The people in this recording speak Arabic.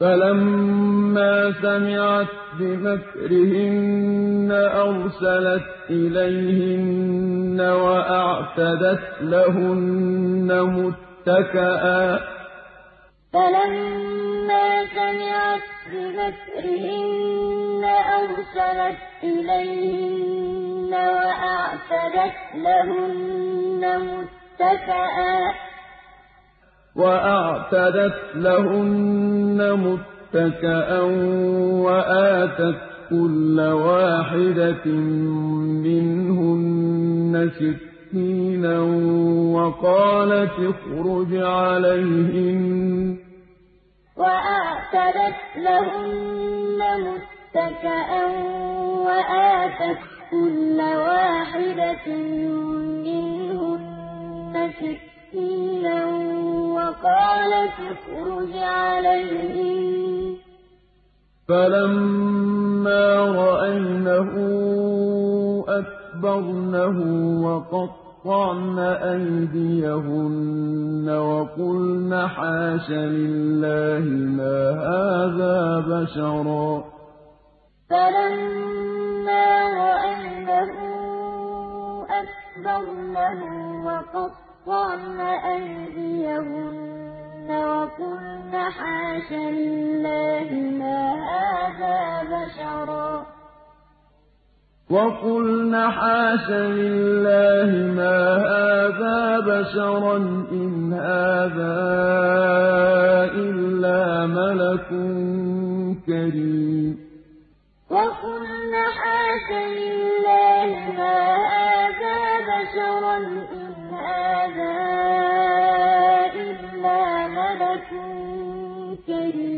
فَلَمَّا سَمِعَتْ بِمَكْرِهِنَّ أَرْسَلَتْ إِلَيْهِنَّ وَأَعْتَدَتْ لَهُنَّ مُتَّكَأً وَأَعْتَدَتْ لَهُنَّ مُتَّكَأً وَآتَتْ كُلَّ وَاحِدَةٍ مِّنْهُنَّ سِكِّينًا وَقَالَتِ اخْرُجْ عَلَيْهِنَّ ۖ. وَأَعْتَدَتْ لَهُنَّ مُتَّكَأً وَآتَتْ كُلَّ وَاحِدَةٍ وَقَالَتِ اخْرُجْ عَلَيْهِنَّ ۖ فَلَمَّا رَأَيْنَهُ أَكْبَرْنَهُ وَقَطَّعْنَ أَيْدِيَهُنَّ وَقُلْنَ حَاشَ لِلَّهِ مَا هَٰذَا بَشَرًا ۖ. فَلَمَّا رَأَيْنَهُ أَكْبَرْنَهُ وَقَطَّعْنَ أَيْدِيَهُنَّ حَاشَ لِلَّهِ مَا هَٰذَا بَشَرًا إِنْ هَٰذَا إِلَّا مَلَكٌ كَرِيمٌ. وَقُلْنَ حَاشَ لِلَّهِ مَا هَٰذَا بَشَرًا إِنْ هَٰذَا إِلَّا مَلَكٌ سَبِيلًا